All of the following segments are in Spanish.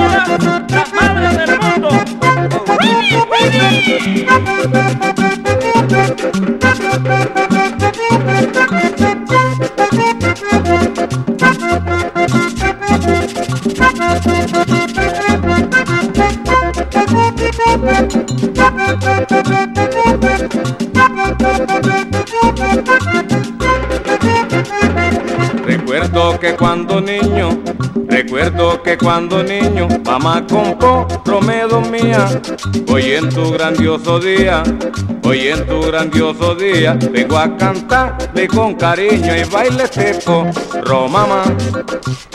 señoras, las madres Recuerdo que cuando niño, recuerdo que cuando niño, mamá compró Romeo mía. Hoy en tu grandioso día, hoy en tu grandioso día, vengo a cantarle con cariño y baile tepo, Romama.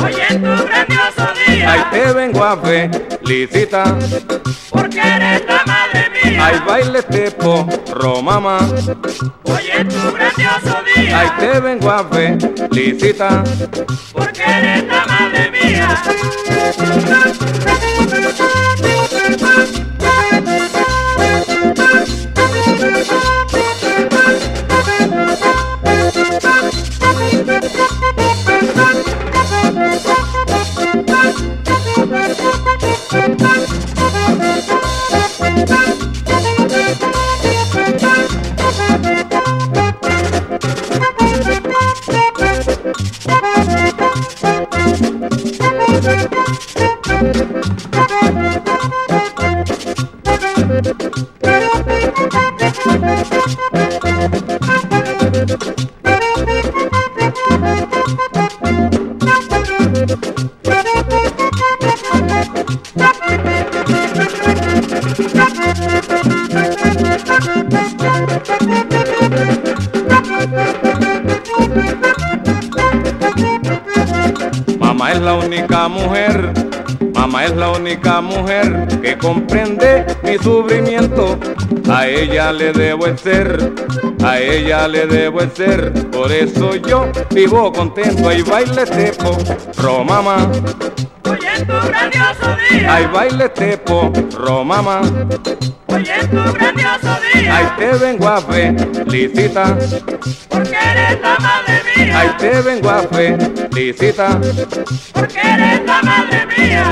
Hoy en tu grandioso día, Ahí te vengo a felicitar, porque eres la madre mía. Baile tepo, Romama. Hoy en tu grandioso día, Ahí te vengo a felicitar. porque eres la madre mía. Mamá es la única mujer, mamá es la única mujer que comprende mi sufrimiento. A ella le debo el ser, a ella le debo el ser. Por eso yo vivo contento. Ay, baile tepo, romama. Hoy en tu grandioso día, Ay, baile tepo, romama. hoy en tu grandioso día, Ay, te vengo a felicitar. porque eres la madre Ay, te vengo a felicitar. porque eres la madre mía.